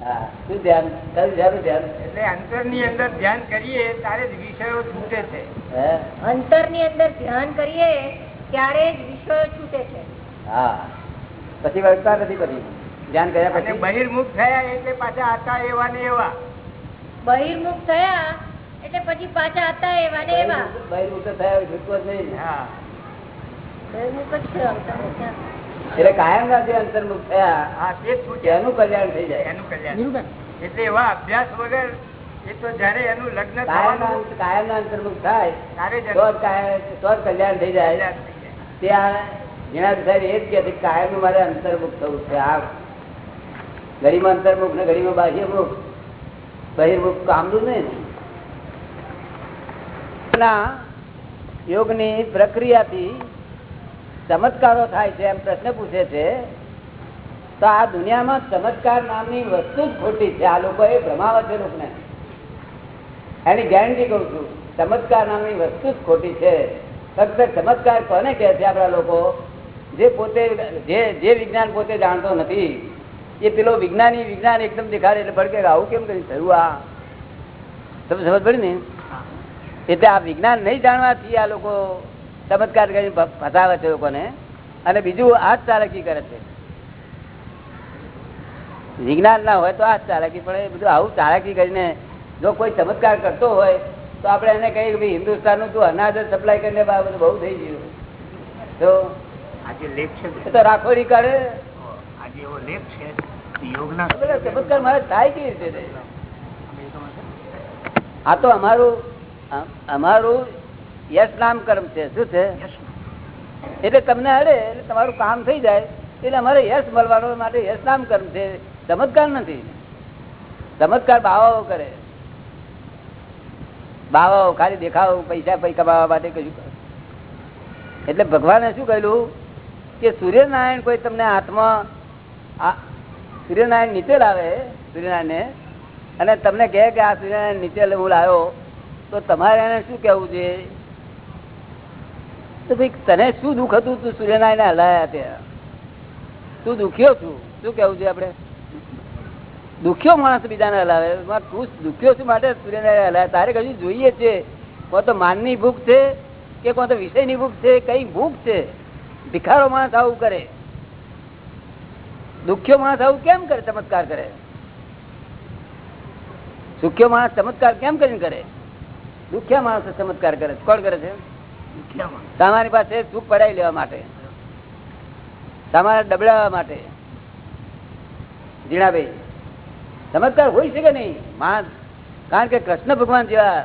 શું ધ્યાન? કયું ધ્યાન ધ્યાન? એટલે અંતરની અંદર ધ્યાન કરીએ ત્યારે જ વિષયો છૂટે છે. અંતરની અંદર ધ્યાન કરીએ ત્યારે જ વિષયો છૂટે છે. હા. પછી વળતા નથી પછી. ધ્યાન કર્યા પછી? બહિર્મુખ થયા એટલે પાછા હતા એવા ને એવા. બહિર્મુખ થયા એટલે પછી પાછા હતા એવા ને એવા. બહિર્મુખ તો થયા છૂટકો નહીં હા. બહિર્મુખ જ છે? એટલે કાયમ ના જે અંતર્મુખ થયા એનું કલ્યાણ થઈ જાય. એનું કલ્યાણ. એટલે એવા અભ્યાસ વગર એ તો જયારે એનું લગ્ન કાયમ ના અંતર્મુખ થાય તો તો કલ્યાણ થઈ જાય. કલ્યાણ થઈ જાય. ત્યાં જીણાભાઈ સાહેબ એ જ કે કાયમ મારે અંતર્મુખ થવું છે. આ ઘડીમાં અંતર્મુખ ને ઘડીમાં બાહ્યમુખ બહિર્મુખ કામનું નહીં. ને ના યોગની પ્રક્રિયાથી ચમત્કારો થાય છે એમ પ્રશ્ન પૂછે છે તો આ દુનિયામાં ચમત્કાર નામની વસ્તુ જ ખોટી છે. આ લોકો એ ભ્રમાવે છે લોકોને એની ગેરંટી કહું છું ચમત્કાર નામની વસ્તુ જ ખોટી છે. ફક્ત ચમત્કાર કોને કહે છે આપણા લોકો? જે પોતે જે જે વિજ્ઞાન પોતે જાણતો નથી એ પેલો વિજ્ઞાની વિજ્ઞાન એકદમ દેખાડે એટલે ભડકે આવું કેમ કરી થયું આ. તમે સમજ પડી ને? એટલે આ વિજ્ઞાન નહીં જાણવાથી આ લોકો ચમત્કાર કરી ફસાવે છે લોકોને. અને બીજું આ જ ચાલાકી કરે છે. વિજ્ઞાન ના હોય તો આ ચાલાકી પણ એ બધું આવું ચાલાકી કરીને જો કોઈ ચમત્કાર કરતો હોય તો આપણે એને કહીએ કે ભાઈ હિન્દુસ્તાનનું તું અનાજ સપ્લાય કરીને બધું બહુ થઈ ગયું. તો રાખોડી કરે આજે એવો લેખ છે ચમત્કાર મારે થાય કેવી રીતે? આ તો અમારું અમારું યશ નામ કર્મ છે. શું છે? એટલે તમને અડે એટલે તમારું કામ થઈ જાય. એટલે અમારે યશ મળવાનો માટે યશ નામ કર્મ છે. ચમત્કાર નથી. ચમત્કાર બાવાઓ કરે. બાવાઓ ખાલી દેખાવ પૈસા પૈસા કમાવા માટે કશું એટલે ભગવાને શું કહ્યું કે સૂર્યનારાયણ કોઈ તમને હાથમાં સૂર્યનારાયણ નીચે લાવે સૂર્યનારાયણ અને તમને કહે કે આ સૂર્યનારાયણ નીચે હું લાવ્યો તો તમારે એને શું કહેવું છે? તો ભાઈ તને શું દુઃખ હતું તું સૂર્યનારાયણ હલાયા ત્યાં? તું દુખ્યો છું. શું કેવું છે આપણે? દુખ્યો માણસ બીજાને હલાવે. તું દુખ્યો છું માટે સૂર્યનારાયણ હલાવે તારે કશું જોઈએ છે. કોણ તો માનની ભૂખ છે કે કોણ તો વિષયની ભૂખ છે? કઈ ભૂખ છે? ભિખારો માણસ આવું કરે. દુખ્યો માણસ આવું કેમ કરે? ચમત્કાર કરે. સુખ્યો માણસ ચમત્કાર કેમ કરીને કરે? દુખ્યા માણસ ચમત્કાર કરે કોણ કરે છે? તમારી પાસે સુખ પડાવી લેવા માટે, તમારા ડબડાવા માટે. જીણાભાઈ ચમત્કાર હોય છે કે નહીં? માં કારણ કે કૃષ્ણ ભગવાન જેવા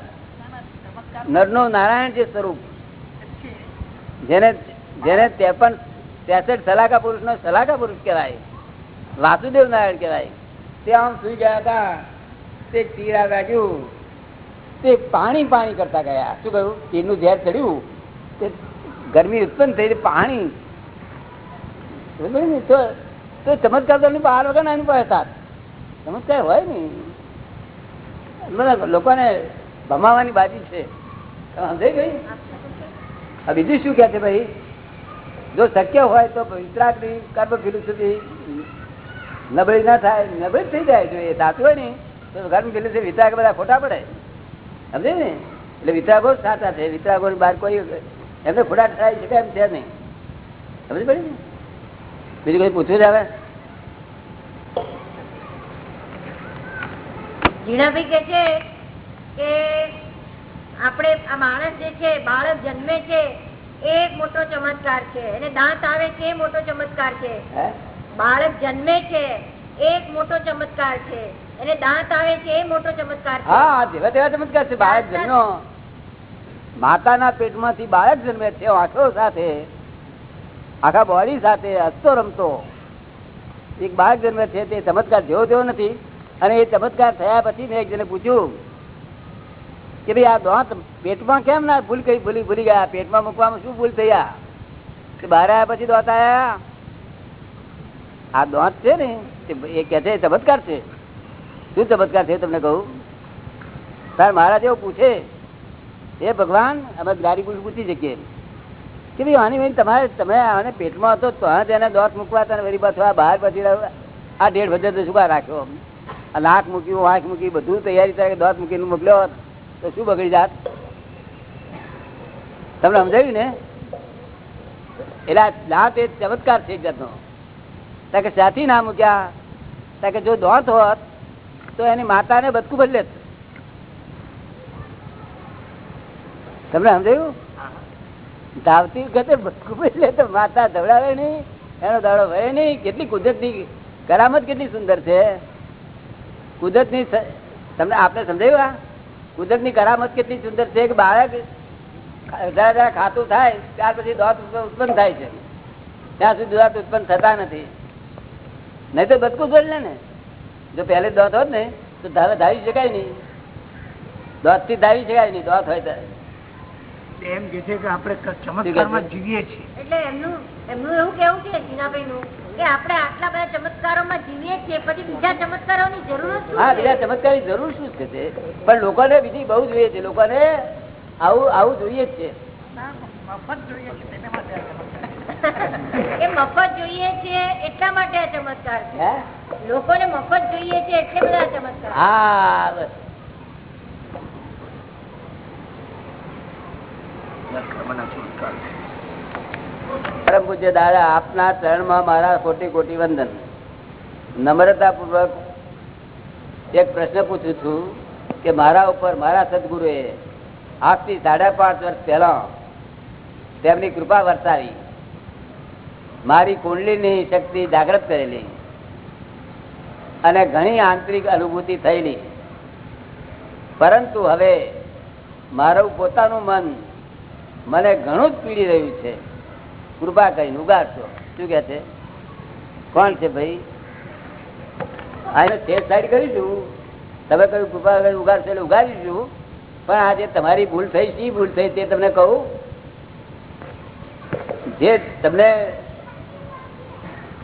નરનો નારાયણ જે સ્વરૂપ, જેને જેને ત્રેપન, ત્રેસઠ સલાકા પુરુષ નો સલાકા પુરુષ કહેવાય, વાસુદેવ નારાયણ કહેવાય, તે આમ સુઈ ગયા હતા, તે ચીરા વાગ્યું તે પાણી પાણી કરતા ગયા. શું કહ્યું? તીરનું ઝેર ચડ્યું? ગરમી ઉત્પન્ન થઈ પાણી? તો ચમત્કાર તો બહાર વગર ના પાસે હતા ચમત્કાર હોય ને. લોકોને ભમાવાની બાજી છે. બીજું શું કહે છે ભાઈ? જો શક્ય હોય તો વિતરાગની કર્મ ફિલોસોફી નબળી ના થાય, નબળી થઈ જાય. જો એ સાચું હોય ને, તો કર્મ ફિલોસોફી વિતરાગ બધા ખોટા પડે. સમજે ને? એટલે વિતરાગો સાચા છે. વિતરાગો બહાર કોઈ એમને ખોટા થાય છે એમ છે નહીં. સમજ પડી ને? બીજું કઈ પૂછવું જ આવે જીણાભાઈ કે છે કે આપણે આ માણસ જે છે બાળક જન્મે છે એ એક મોટો ચમત્કાર છે. એને દાંત આવે છે એ મોટો ચમત્કાર છે. બાળક જન્મે છે એક મોટો ચમત્કાર છે. એને દાંત આવે છે એ મોટો ચમત્કાર છે. હા જેવા તેવા ચમત્કાર છે. બાળક જન્મ્યો. માતાના પેટમાંથી બાળક જન્મે છે આંખો સાથે, આખા બોડી સાથે હસતો રમતો. એક બાળક જન્મે છે, તે ચમત્કાર જેવો તેવો નથી. અને એ ચમત્કાર થયા પછી મેં એક જણે પૂછ્યું કે ભાઈ આ દાંત પેટમાં કેમ ના ભૂલ કઈ ભૂલી ભૂલી ગયા? પેટમાં મૂકવામાં શું ભૂલ થયા કે બહાર આવ્યા પછી દાંત આયા? આ દાંત છે ને એ કે છે ચમત્કાર છે. શું ચમત્કાર છે તમને કહું? તાર મહારાજ એવું પૂછે. એ ભગવાન, અમે ગાડી પૂછ પૂછી શકીએ. કે ભાઈ, આની ભાઈ તમારે તમે આને પેટમાં હતો, તો એને દોત મૂકવા તને વળી પાછું આ બહાર પછી આ ડેઢ વજન તો શું રાખ્યો આ નાક મૂક્યું વાંક મૂકી બધું તૈયારી થાય દાંત મૂકીને મોકલ્યો હોત, તો શું બગડી જાત? તમને સમજાયું ને? એટલે દાંત એ ચમત્કાર છે જાતનો. ત્યાં કે સાથી ના મૂક્યા ત્યાં કે જો દાંત હોત, તો એની માતાને બચકું બદલે જ. તમને સમજાયું? ધાવતી વખતે બદલે તો માતા ધવડાવે નહીં, એનો દાડો વહે નહીં. કેટલી કુદરતની કરામત કેટલી સુંદર છે. કુદરતની તમને આપણે સમજાયું આ? કુદરતની કરામત કેટલી સુંદર છે કે બાળક ખાતું થાય, ત્યાર પછી દોત ઉત્પન્ન થાય છે. ત્યાં સુધી દોત ઉત્પન્ન થતા નથી. નહીં તો બચકું જોઈ લે ને જો પહેલે દોત હોત ને, તો ધારે ધાવી શકાય નહીં. દોતથી ધાવી શકાય નહીં, દોત હોય તો. એમ કે છે કે આપણે ચમત્કારમાં જીવીએ છીએ. એટલે એમનું એમનું એવું કેવું છે જીનાભાઈ નું કે આપણે આટલા બધા ચમત્કારોમાં જીવીએ છીએ પછી બીજા ચમત્કારોની જરૂર જ હા બીજા ચમત્કારની જરૂર શું છે પણ લોકોને બીજી બહુ જોઈએ છે લોકોને આવું આવું જોઈએ જ છે. મફત જોઈએ છે તેને માટે એ મફત જોઈએ છે એટલા માટે આ ચમત્કાર છે? લોકોને મફત જોઈએ છે એટલે બધા ચમત્કાર. હા બસ કર્મના ચમત્કાર છે. પૂજ્ય દાદા, આપના ચરણમાં મારા કોટી કોટી વંદન. નમ્રતાપૂર્વક એક પ્રશ્ન પૂછું છું કે મારા ઉપર મારા સદગુરુએ આજથી સાડા પાંચ વર્ષ પહેલા તેમની કૃપા વરસાવી મારી કુંડલીની શક્તિ જાગૃત કરેલી અને ઘણી આંતરિક અનુભૂતિ થયેલી. પરંતુ હવે મારું પોતાનું મન મને ઘણું જ પીડી રહ્યું છે. કૃપા કરીને ઉગાડશો. શું કે છે? કોણ છે ભાઈ? આને છેદ સાઈડ કરીશું. તમે કહ્યું કૃપા કરીને ઉગાડશો એટલે ઉગાડીશું. પણ આ જે તમારી ભૂલ થઈ, શી ભૂલ થઈ તે તમને કહું? જે તમને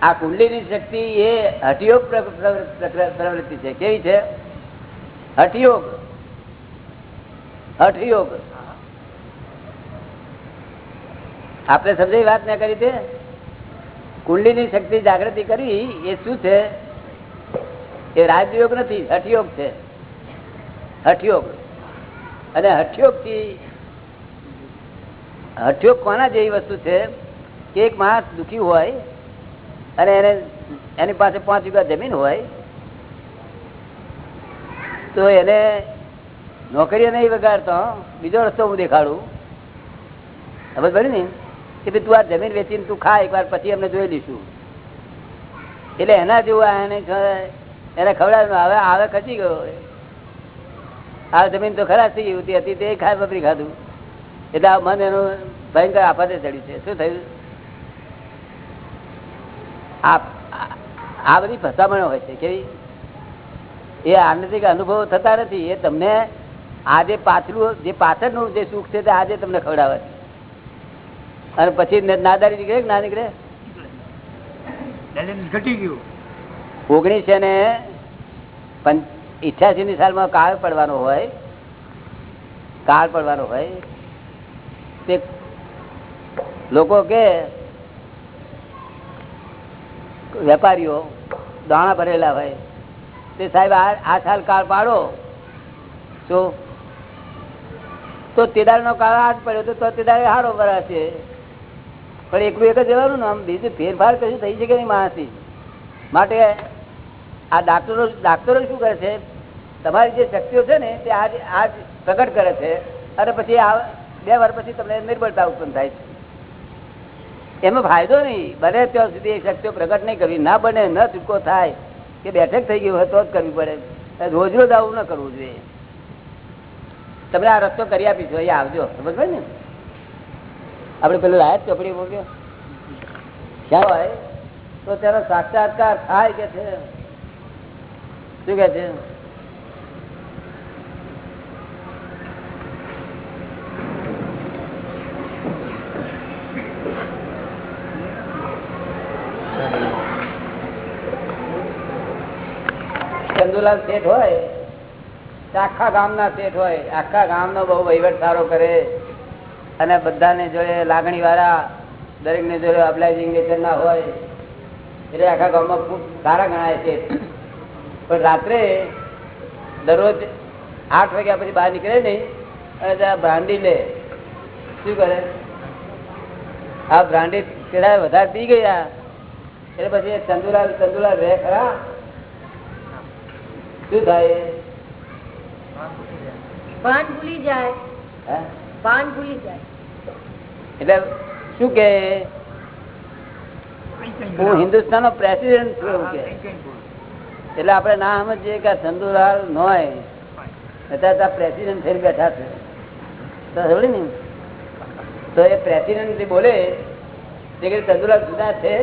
આ કુંડલીની શક્તિ એ પ્ર- પ્રવૃત્તિ છે. કેવી છે? હઠયોગ. હઠયોગ. આપણે સમજાવી વાત ના કરી તે? કુંડલીની શક્તિ જાગૃતિ કરી એ શું છે? એ રાજયોગ નથી, હઠયોગ છે. હઠયોગ. અને હઠયોગથી હઠયોગ કોના જેવી વસ્તુ છે? કે એક માણસ દુખી હોય અને એને, એની પાસે પાંચ વીઘા જમીન હોય, તો એને નોકરીએ નહીં વગાડતો, બીજો રસ્તો હું દેખાડું. ખબર પડી ને? કે તું આ જમીન વેચીને તું ખા, એકવાર પછી અમને જોઈ લઈશું. એટલે એના જેવું એને એને ખવડાવ્યું હવે આવે ખસી ગયો. આ જમીન તો ખરાબ થઈ ગઈ હતી, તે ખાય બપરી ખાધું. એટલે આ મન એનું ભયંકર આફતે ચડ્યું છે. શું થયું? આ બધી ફસામણો હોય છે, કેવી? એ આનંદિક અનુભવો થતા નથી. એ તમને આજે પાછલું, જે પાછળનું જે સુખ છે તે આજે તમને ખવડાવે છે. અને પછી નાદારી નીકળે ના નીકળે? ઘટી ગયું. ઓગણીસો ને ઇઠ્યાસી ની સાલમાં કાળ પડવાનો હોય કાળ પડવાનો હોય તે લોકો કે વેપારીઓ દાણા ભરેલા હોય તે સાહેબ આ સાલ કાળ પાડો. તો તો તેદાળ નો કાળ હાથ પડ્યો તો તો તેદાળે હારો ભરાશે પણ એકલું એક જ રહેવાનું ને આમ બીજું ફેરફાર કશું થઈ શકે નહીં માણસથી. માટે આ ડાક્ટરો ડાક્ટરો શું કરે છે? તમારી જે શક્તિઓ છે ને તે આજ આજ પ્રગટ કરે છે અને પછી આ બે વાર પછી તમને નિર્બળતા ઉત્પન્ન થાય છે. એમાં ફાયદો નહીં. બને ત્યાં સુધી એ શક્તિઓ પ્રગટ નહીં કરવી. ના બને, ન છૂટકો થાય. કે બેઠક થઈ ગયું હોય તો જ કરવી પડે. રોજ રોજ આવું ન કરવું જોઈએ. તમને આ રસ્તો કરી આપીશું અહીંયા આવજો. સમજ ને? આપણે પેલું લાયક ચોપડી બોલ્યો ક્યાં હોય? તો તેનો સાક્ષાત્કાર થાય કે છે? શું કે છે? ચંદુલાલ શેઠ હોય આખા ગામના શેઠ હોય. આખા ગામનો બહુ વહીવટ સારો કરે. અને બધાને જોડે લાગણી વાળા દરેક ને જોડે નેચર ના હોય એટલે આખા ગામમાં ખૂબ સારા ગણાય છે. પણ રાત્રે દરરોજ આઠ વાગ્યા પછી બહાર નીકળે નહીં અને ત્યાં બ્રાન્ડી લે. શું કરે? આ બ્રાન્ડી પેલા વધારે પી ગયા એટલે પછી ચંદુલાલ ચંદુલાલ રહે ખરા. શું થાય? ભાન ભૂલી જાય. હે? ભાન ભૂલી જાય. એટલે શું કે? હું હિન્દુસ્તાન નો પ્રેસિડેન્ટ છું કે. એટલે આપણે ના સમજીએ કે ચંદુલાલ નોય. અત્યારે તો પ્રેસિડેન્ટ થઈને બેઠા છે. તો સમજે ને? તો એ પ્રેસિડેન્ટ બોલે, તે કે ચંદુલાલ જુદા છે.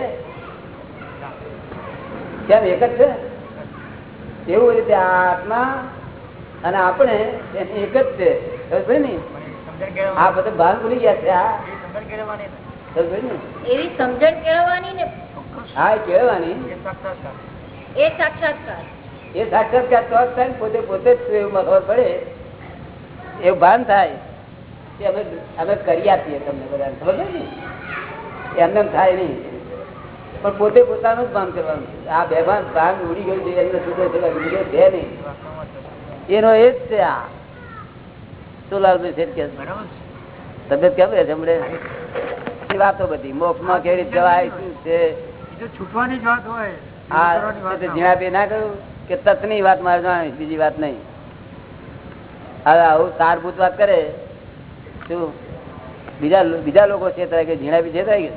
કેમ એક જ છે? એવું રીતે આ આત્મા અને આપણે એક જ છે. સમજ ને? આ બધું ભાન ભૂલી ગયા છે એવી સમજણ કેળવવાની ને? હા એ એ સાક્ષાત્કાર. એ સાક્ષાત્કાર. તો જ થાય ને પોતે પોતે જ એવું ખબર પડે. એવું ભાન થાય કે અમે અમે કરી આપીએ તમને બધા ખબર છે ને? એમને થાય નહીં. પણ પોતે પોતાનું જ ભાન કરવાનું આ બે ભાન ભાન ઉડી ગયું છે એમને સુધો છે નહીં. એનો એ જ છે આ. શું લાવતું છે કે તબિયત કેમ રહે છે હમણે? વાતો બધી. મોક્ષમાં કેવી રીતે જવાય શું છે? છૂટવાની વાત હોય. આ જીણાભાઈ ના કહ્યું? કે તત્ની વાત મારે જાણવી બીજી વાત નહીં. હવે આવું સારભૂત વાત કરે શું? બીજા બીજા લોકો છેતરાય કે જીણાભી છેતરાય કે?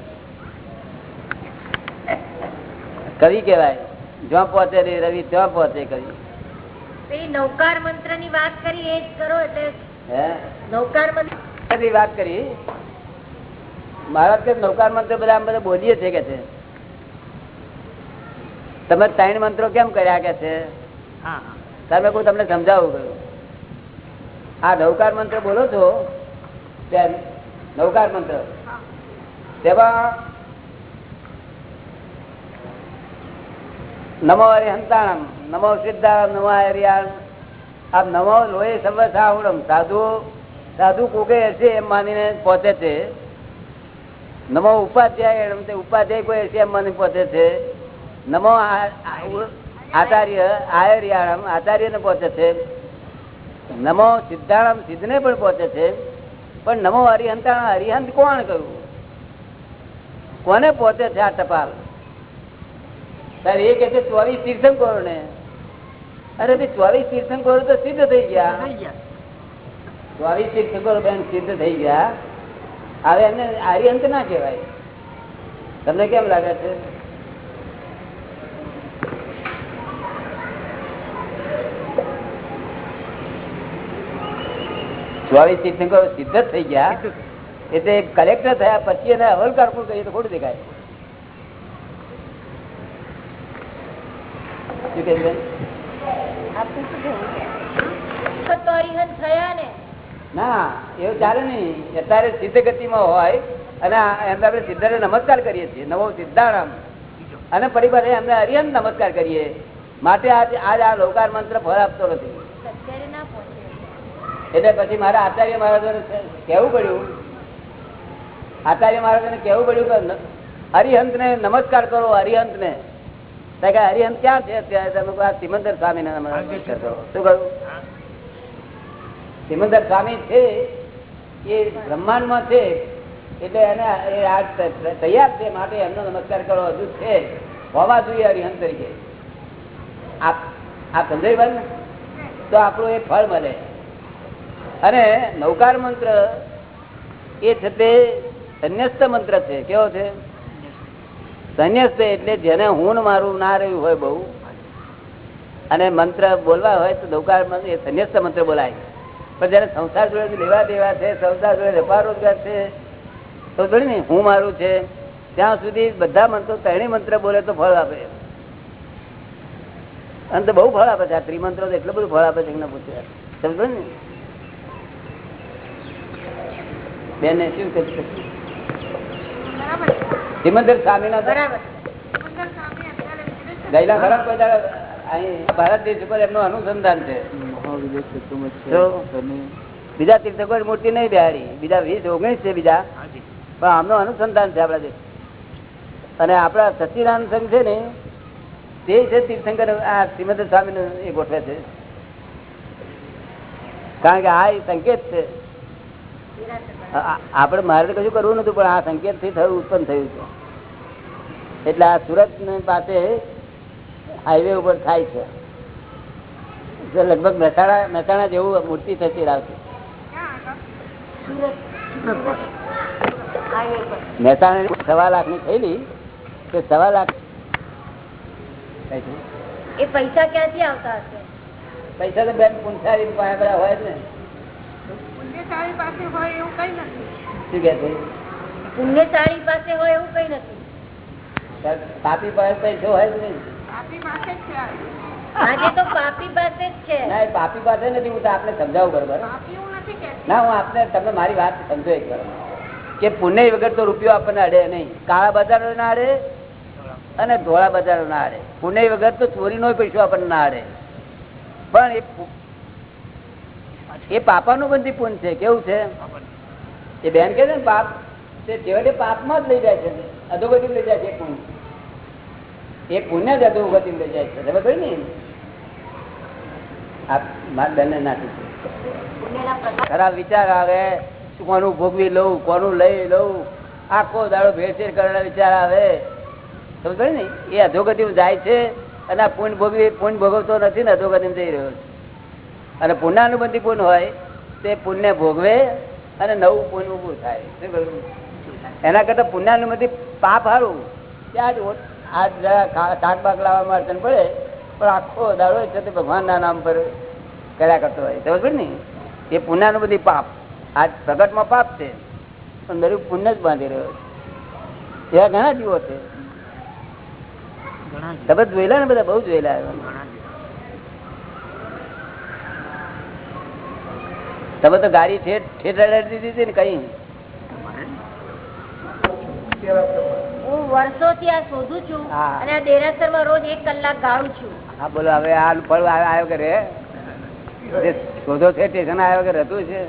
કવિ કેવાય જ્યાં પહોંચે રે રવિ ત્યાં પહોંચે કવિ નૌકાર મંત્રની વાત કરી એ જ કરો એટલે હે? નૌકાર મંત્ર વાત કરી? મહારાજ કે નૌકાર મંત્ર બધા આમ બધા બોલીએ છે કે છે. તમે ત્રણ મંત્રો કેમ કર્યા કે છે? તમે કોઈ તમને સમજાવું કયું આ નૌકાર મંત્ર બોલો છો? નૌકાર મંત્ર. તેમાં નમો હરિહંતાણમ નમો સિદ્ધાણમ નમો હરિયાણ આ નવો લોહી સર્વસાવડમ સાધુ સાધુ કોકે હશે એમ માનીને પહોંચે છે? નમો ઉપાધ્યાય એમ તે ઉપાધ્યાય કોઈ હશે એમ માની પહોંચે છે? નમો આચાર્ય આયર્યાણમ આચાર્યને પહોંચે છે? નમો સિદ્ધાણમ સિદ્ધને પણ પહોંચે છે? પણ નમો હરિહંતાણ હરિહંત કોણ કહ્યું કોને પહોંચે છે આ ટપાલ? સર એ કે છે ચોવીસ તીર્થંકરો ને અરે ભાઈ ચોવીસ તીર્થંકરો તો સિદ્ધ થઈ ગયા. ચોવીસ તીર્થંકરો બેન સિદ્ધ થઈ ગયા. હવે એમને આર્યંત ના કહેવાય. તમને કેમ લાગે છે? ચોવીસ તીર્થંકરો સિદ્ધ જ થઈ ગયા. એટલે કલેક્ટર થયા પછી એને હવલકાર પણ કહીએ તો ખોટું દેખાય. શું કહે છે? તો અરિહંત થયા ને? ના એવું ચાલે નહીં. અત્યારે સિદ્ધ ગતિમાં હોય અને એમને આપણે સિદ્ધને નમસ્કાર કરીએ છીએ. નવો સિદ્ધારામ. અને પરિવાર એમને હરિયન નમસ્કાર કરીએ. માટે આજ આજ આ લોકાર મંત્ર ફળ આપતો નથી. ના એટલે પછી મારા આચાર્ય મહારાજને કહેવું પડ્યું. આચાર્ય મહારાજોને કહેવું પડ્યું કે હરિહંત હરિહંતને નમસ્કાર કરો હરિહંતને. હરિહંત ક્યાં છે અત્યારે? સિમંદર નમસ્કાર શું કહ્યું? સિમંદર સ્વામી છે એ બ્રહ્માંડમાં છે એટલે એને તૈયાર છે માટે એમનો નમસ્કાર કરો હજુ છે. હોવા જોઈએ હરિહન તરીકે. આ આ સમજાય તો આપણું એ ફળ મળે. અને નૌકાર મંત્ર એ છે તે સંન્યસ્ત મંત્ર છે. કેવો છે? સંન્યસ્ત એટલે જેને હું મારું ના રહ્યું હોય બહુ. અને મંત્ર બોલવા હોય તો દુકાળ એ સંન્યાસ મંત્ર બોલાય. પણ જયારે સંસાર જોડે લેવા દેવા છે, સંસાર જોડે વેપાર રોજગાર છે, તો જોડે ને હું મારું છે, ત્યાં સુધી બધા મંત્રો, ત્રણેય મંત્ર બોલે તો ફળ આપે. અને તો બહુ ફળ આપે છે, આ ત્રિમંત્રો તો એટલું બધું ફળ આપે છે કે પૂછ્યા પૂછે. સમજો ને? બેને શું કહ્યું? સિમંદર સ્વામી ના ગયેલા ખરા કોઈ અહીં ભારત દેશ ઉપર એમનું અનુસંધાન છે. બીજા બીજા તીર્થકો મૂર્તિ નહીં બિહારી. બીજા વીસ ઓગણીસ છે બીજા. પણ આમનું અનુસંધાન છે આપણા દેશ. અને આપણા સચિદાનંદ સંઘ છે ને તે છે તીર્થંકર. આ શ્રીમદ સ્વામી એ ગોઠવે છે. કારણ કે આ એ સંકેત છે. આપણે મારે તો કશું કરવું નતું પણ આ સંકેતથી થયું ઉત્પન્ન થયું છે. એટલે આ સુરત પાસે હાઈવે ઉપર થાય છે. લગભગ મહેસાણા મહેસાણા જેવું મૂર્તિ થતી રાખશે મહેસાણા સવા લાખની થયેલી તે સવા લાખ એ પૈસા ક્યાંથી આવતા હશે? પૈસા તો બેન પાસે હોય ને. પુણ્યશાળી પાસે હોય એવું કઈ નથી. શું કે પુણ્યશાળી પાસે હોય એવું કઈ નથી. પાપી પાસે જો હોય જ નહીં. પાસે જ છે આજે તો પાપી પાસે જ છે. ના પાપી પાસે નથી હું તો આપને સમજાવું બરોબર. પાપી હું નથી કહેતી. ના હું આપને તમે મારી વાત સમજો એક બરોબર કે પુણ્ય વગર તો રૂપિયો આપણને અડે નહીં. કાળા બજારો ના અડે અને ધોળા બજારો ના અડે. પુણ્ય વગર તો ચોરીનો પૈસો આપણને ના અડે. પણ એ એ પાપાનું બંધી પુણ્ય છે કેવું છે? એ બેન કે છે ને પાપ તે છેવટે પાપમાં જ લઈ જાય છે. અધોગતિ લઈ જાય છે એ એ પુણ્ય જ અધોગતિ લઈ જાય છે. ખબર ને મારા નાખી ખરાબ વિચાર આવે શું કોનું ભોગવી લઉં કોનું લઈ લઉં? આખો દાડો ભેળસેળ કરેલા વિચાર આવે. સમજ ને? એ અધોગતિ જાય છે અને આ પૂન ભોગવી પૂન ભોગવતો નથી ને અધોગતિ જઈ રહ્યો છે. અને પુણ્યાનુબંધી પુન હોય તે પુણ્ય ભોગવે અને નવું પુન ઉભું થાય. એના કરતા પુણ્યાનુબંધી પાપ સારું. ત્યાં જ આજ શાક બાક લાવવામાં અડચણ પડે પણ આખો દાડો છે તે ભગવાનના નામ પર કર્યા કરતો હોય. સમજ ને? એ પુણ્યાનું બધી પાપ. આ પ્રગટમાં પાપ છે પણ દરેક પુણ્ય જ બાંધી રહ્યો છે. એવા ઘણા જીવો છે. તમે જોયેલા ને બધા? બહુ જોયેલા તમે તો ગાડી ઠેઠ ઠેઠ અડાડી દીધી હતી ને કઈ? હું વર્ષોથી આ શોધું છું અને રોજ એક કલાક ગાળું છું. હા બોલો હવે આ ફળ આવ્યો આવ્યો કરે શોધો છે સ્ટેશન આવ્યો કે રહેતું છે?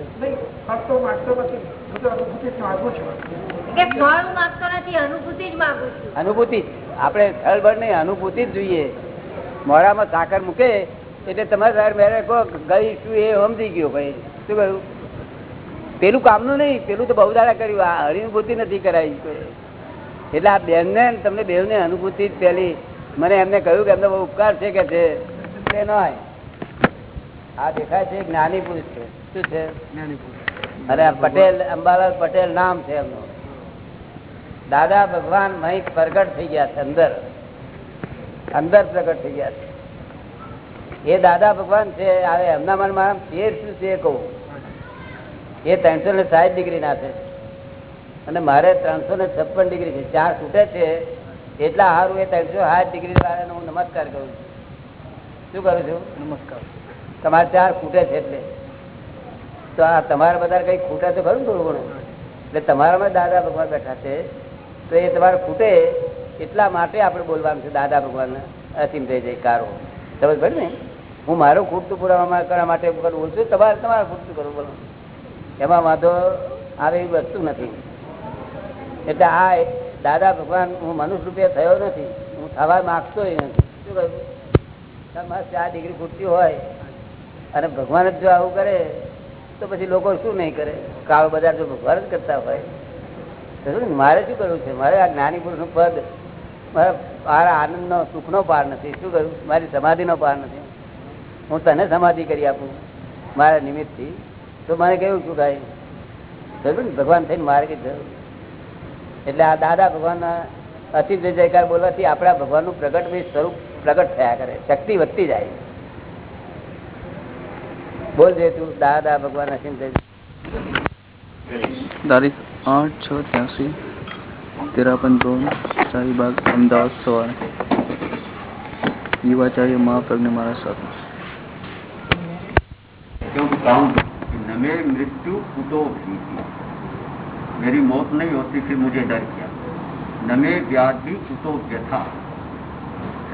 કે ફળ હું માંગતો નથી અનુભૂતિ જ અનુભૂતિ જ. આપણે સ્થળ બળ નહીં અનુભૂતિ જ જોઈએ. મોડામાં સાકર મૂકે એટલે તમારે સાહેબ મેરે કહો ગઈ શું એ સમજી ગયો ભાઈ. શું કહ્યું? પેલું કામનું નહીં પેલું તો બહુ દાડા કર્યું. આ અનુભૂતિ નથી કરાવી એટલે આ બેનને તમને બેવને અનુભૂતિ જ પહેલી. મને એમને કહ્યું કે એમને બહુ ઉપકાર છે કે છે. તે નય આ દેખાય છે જ્ઞાની પુરુષ છે. શું છે? અને આ પટેલ અંબાલાલ પટેલ નામ છે એમનું. દાદા ભગવાન અહીં પ્રગટ થઈ ગયા છે અંદર. અંદર પ્રગટ થઈ ગયા છે. એ દાદા ભગવાન છે હવે એમના મનમાં ફેર શું છે કહું? એ ત્રણસો ને સાઠ ડિગ્રી ના છે. અને મારે ત્રણસો ને છપ્પન ડિગ્રી છે. ચાર છૂટે છે એટલા સારું એ ત્રણસો સાઠ ડિગ્રી વાળાને હું નમસ્કાર કરું છું. શું કરું છું? નમસ્કાર. તમારે ચાર ખૂટે છે એટલે. તો આ તમારા બધા કંઈ ખૂટે તો ખરું થોડું ઘણું? એટલે તમારામાં દાદા ભગવાન બેઠા છે તો એ તમારે ખૂટે એટલા માટે આપણે બોલવાનું છે દાદા ભગવાનને. અસીમ થઈ જાય કારો સમજ પડે ને? હું મારું ખૂટતું પુરાવા કરવા માટે બોલું છું તમારે તમારે ખૂટતું કરવું બોલો. એમાં વાંધો આવે એવી વસ્તુ નથી. એટલે આ દાદા ભગવાન, હું મનુષ્ય રૂપે થયો નથી. હું થવા માગતો નથી. શું કહ્યું? તમારે ચાર ડિગ્રી ખૂટતી હોય અને ભગવાન જ જો આવું કરે, તો પછી લોકો શું નહીં કરે? કાળો બજાર જો ભગવાન જ કરતા હોય. મારે શું કરવું છે? મારે આ જ્ઞાની પુરુષનું પદ મારા આનંદનો, સુખનો પાર નથી. શું કહ્યું? મારી સમાધિનો પાર નથી. હું તને સમાધિ કરી આપું, મારા નિમિત્તથી. તો મારે કેવું કાંઈ સમજ્યું ને ભગવાન થઈને મારે જરૂર એટલે આ દાદા ભગવાનના અતિ જય જયકાર બોલવાથી આપણા ભગવાનનું પ્રગટ સ્વરૂપ પ્રગટ થયા કરે, શક્તિ વધતી જાય. બોલ જે તું, દાદા ભગવાન અસીમ તારીખ આઠ છ ત્યાંસી, તેરાપન રોડ શાહીબાગ, અમદાવાદ સવાર. યુવાચાર્ય મહાપ્રજ્ઞ મારા સાથે. क्योंकि काम न मेरी मृत्यु कुतो थी। मेरी मौत नहीं होती, फिर मुझे डर किया? नमे मे व्याधि कुतो व्यथा।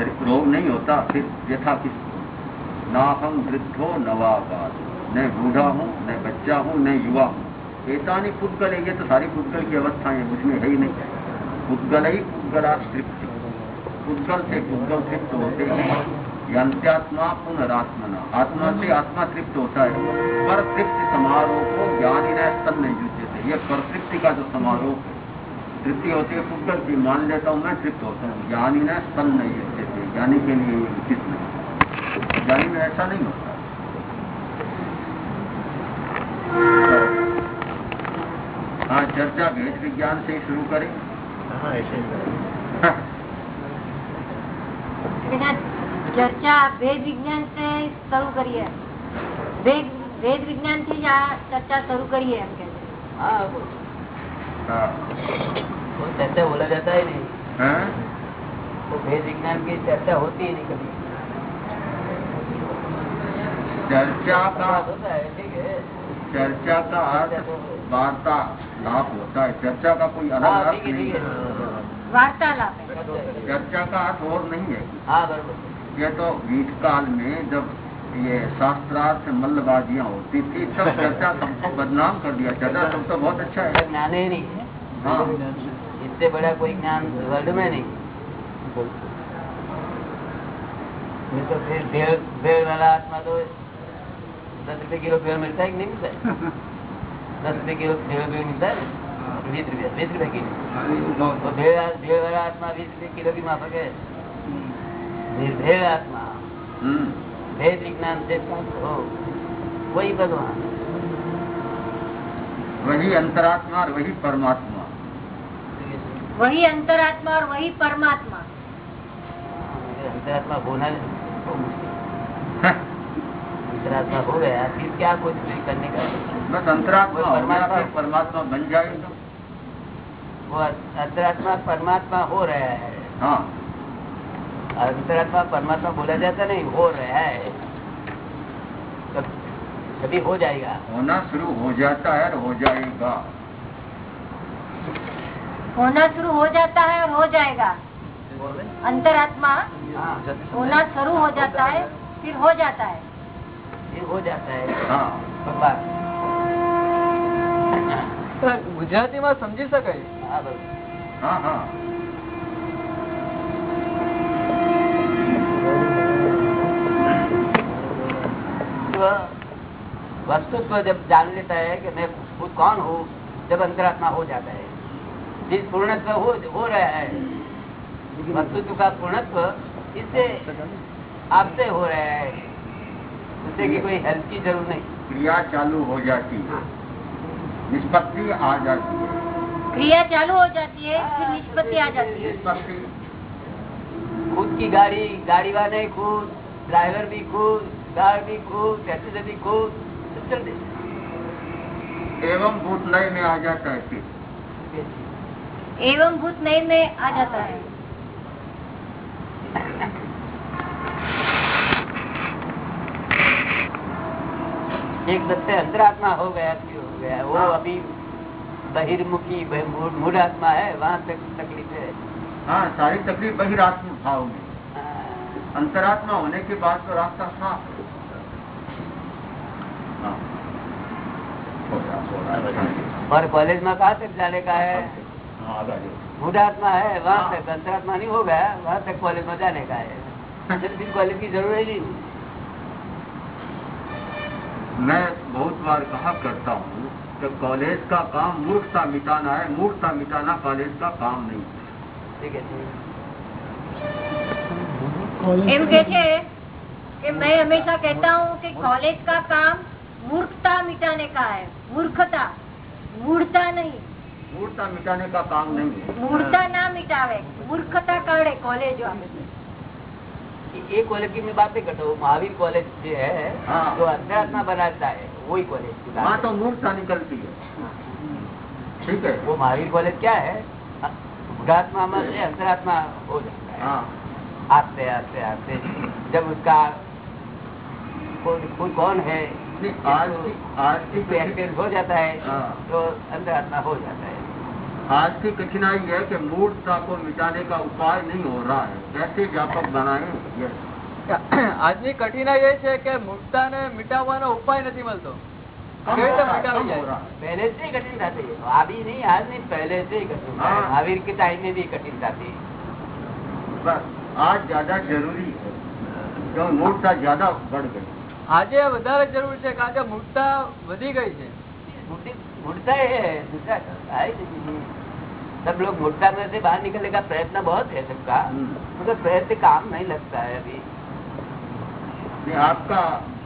रोग नहीं होता, फिर व्यथा किसको? ना हम वृद्धो नवाबाद न बूढ़ा हूँ, न बच्चा हूँ, न युवा हूँ। एतानी पुद्गल है, ये तो सारी पुद्गल की अवस्था है, मुझमें है ही नहीं। पुद्गल ही पुद्गला तृप्त पुद्गल से पुद्गल तृप्त होते हैं। ये अंत्यात्मा पुनरात्मना आत्मा से आत्मा तृप्त होता है। पर तृप्ति समारोह को ज्ञानी ने स्तन नहीं जुटे थे ये पर तृप्ति का जो समारोह है तृप्ति होती है पुद्गल की मान लेता हूँ मैं तृप्त होता हूँ। ज्ञानी ने स्तन नहीं जुटे थे ज्ञानी के लिए उचित नहीं ज्ञानी में ऐसा नहीं होता। हाँ चर्चा भेद विज्ञान से ही शुरू करें। ચર્ચા ભેદ વિજ્ઞાન से શરૂ કરીએ ભેદ ભેદ વિજ્ઞાન થી જ આ ચર્ચા શરૂ કરીએ એમ કે છે. हाँ हाँ वो चर्चा बोला जाता ही नहीं हैं? तो भेद विज्ञान की चर्चा होती ही नहीं कभी चर्चा का बात होता है ठीक है चर्चा का अर्थ वार्ता लाभ होता है चर्चा का कोई अलग हाँ अर्थ ठीक है नहीं ठीक है है વાર્તાલાપ એમ. चर्चा का अर्थ और नहीं है हाँ बराबर ये तो बीच काल में जब ये शास्त्रार्थ मल्लबाजियाँ होती थी तब चर्चा सबको बदनाम कर दिया। चर्चा सब तो बहुत अच्छा है। ज्ञान ही नहीं है। हाँ। इससे बड़ा कोई ज्ञान वर्ल्ड में नहीं। ये तो फिर भेड़ भेड़ वाला आत्मा तो दस रुपए किलो भेड़ मिलता है कि नहीं मिलता है? दस रुपये किलो भेड़ भेड़ मिलता है? बीस रुपया बीस रुपए किलो। तो भेड़ भेड़ वाला आत्मा बीस रुपए किलो की माफक है। हम्म। भेद विज्ञान से प्राप्त हो। वही भगवान। वही अंतरात्मा और वही परमात्मा। वही अंतरात्मा और वही परमात्मा। अंतरात्मा होना तो है। अंतरात्मा हो गया फिर क्या कुछ भी करने का बस अंतरात्मा परमात्मा- बन जाएगा वो अंतरात्मा परमात्मा हो रहा है। हाँ। अंतरात्मा परमात्मा बोला जाता नहीं हो रहा है कब- कभी हो जाएगा होना शुरू हो जाता है और हो जाएगा होना शुरू हो जाता है और हो जाएगा अंतरात्मा हाँ होना शुरू हो जाता है फिर हो जाता है ये हो जाता है हाँ ભગવાન ગુજરાતીમાં સમજી શકાય હા બરોબર हाँ हाँ वस्तुत्व वस्तुत्व जब जान लेता है कि मैं खुद कौन हूँ जब अंतरात्मा हो जाता है। जिस पूर्णत्व हो हो रहा है वस्तुत्व का पूर्णत्व इससे आपसे हो रहा है। उससे की कोई हेल्प की ज़रूरत नहीं। क्रिया चालू हो जाती है। निष्पत्ति आ जाती है। क्रिया चालू हो जाती है फिर निष्पत्ति आ जाती है। निष्पत्ति। खुद की गाड़ी गाड़ी वाले खुद ड्राइवर भी खुद कार भी खुद पैसेंजर भी खुद। एवं भूत नए में आ जाता है फिर। एवं भूत नई में आ जाता है। एक सबसे अंतरात्मा हो गया कि हो गया। वो अभी बहिर्मुखी बहि- मूढ़ आत्मा है वहाँ तक तकलीफ़ है। हाँ सारी तकलीफ़ बहिरात्म भाव में। हाँ, अंतरात्मा होने के बाद तो रास्ता साफ़ है हाँ। हो हो। हाँ। और कॉलेज हाँ। में कहाँ तक जाने का है? हुडात्मा है वहाँ हाँ। तक अंतरात्मा नहीं होगा वहाँ तक कॉलेज में जाने का है। सिर्फ़ दिन कॉलेज की ज़रूरत नहीं मैं बहुत बार कहा करता हूँ कि कॉलेज का काम मूर्खता मिटाना है मूर्खता मिटाना कॉलेज का काम नहीं ठीक है एम कहते हैं कि मैं हमेशा कहता हूँ कि कॉलेज का काम मूर्खता मिटाने का है मूर्खता। मूर्ता नहीं। मूर्ता मिटाने का काम नहीं है। मूर्खता ना मिटावे मूर्खता काढ़े कॉलेज ये कॉलेज की मैं बातें करता हूँ महावीर कॉलेज जो है हाँ। जो अंतरात्मा बनाता है वही कॉलेज की बात। वहाँ तो मूर्खता निकलती है। ठीक है। वो महावीर कॉलेज क्या है? बुढ़ात्मा में अंतरात्मा हो जाता है। हाँ। आस्ते आस्ते आस्ते जब उसका कौन है नहीं, आज की आज की इसको एक्सपीरियंस हो जाता है हाँ। तो अंतरात्मा हो जाता है आज की कठिनाई है कि मूर्खता को मिटाने का उपाय नहीं हो रहा है कैसे व्यापक बनाए ये આજની કઠિનાઈ એ છે કે મૂર્ખતાને મિટાવવાનો ઉપાય નથી મળતો कम કેવી हो રીતે रहा है, मिटावी कम जाए? हो रहा है पहले से ही कठिन था ये अभी नहीं आज नहीं पहले से ही कठिन था हाँ। महावीर के टाइम में भी कठिन था ये। बस आज ज्यादा जरूरी है क्यों मूर्ता ज्यादा बढ़ गई આજે વધારે જરૂર છે કારણ કે મૂર્તા વધી ગઈ છે मुड़ती- मुड़ता ही है दूसरा है ही नहीं। सब लोग मुड़ता में से बाहर निकलने का प्रयत्न बहुत है सबका मगर प्रयत्न काम नहीं लगता है अभी ये आपका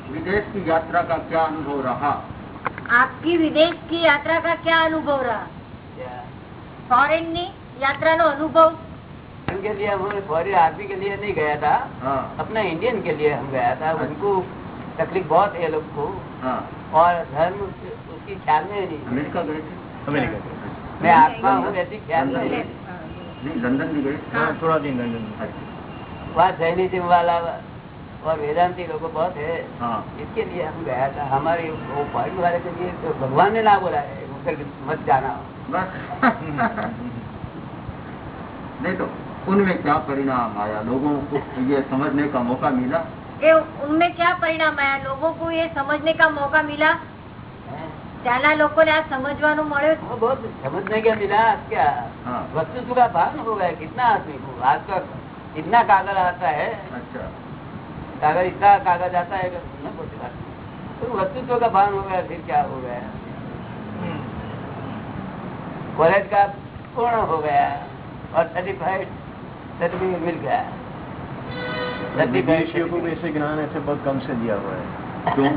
विदेश की यात्रा का क्या अनुभव रहा આપકી વિદેશ की यात्रा का क्या अनुभव रहा क्या? फॉरेन ની યાત્રાનો અનુભવ उनके लिए हम फॉरन आर्मी के लिए नहीं गया था हाँ अपना इंडियन के लिए हम गया था उनको तकलीफ बहुत है लोग को हाँ और धर्म उस- उसकी ख्याल में नहीं अमेरिका गए थे अमेरिका मैं आत्मा हूँ ऐसी ख्याल में नहीं नहीं लंदन भी गए हाँ थोड़ा दिन लंदन में अच्छा वहाँ जैनिज्म वाला और वेदांती लोग बहुत है हाँ इसके लिए हम गया था हमारे वो पॉइंट वाले के लिए तो भगवान ने ना बोला है उधर मत जाना बस नहीं तो उनमें क्या परिणाम आया लोगों को ये समझने का मौका मिला कि उनमें क्या परिणाम आया लोगों को ये समझने का मौका मिला ज्यादा लोगों ने आज समझવાનું મળ્યું बहुत समझने का मिला क्या वस्तु का भान हो गया कितना आदमी को आज का कितना कागज आता है अच्छा कागज इतना कागज आता है तो वस्तुत्व का भान हो गया फिर क्या हो गया कॉलेज का पूर्ण हो गया और सर्टिफाइड सर्टिफिकेट मिल गया विदेशियों को भी ऐसे ज्ञान ऐसे बहुत कम से दिया हुआ है क्यों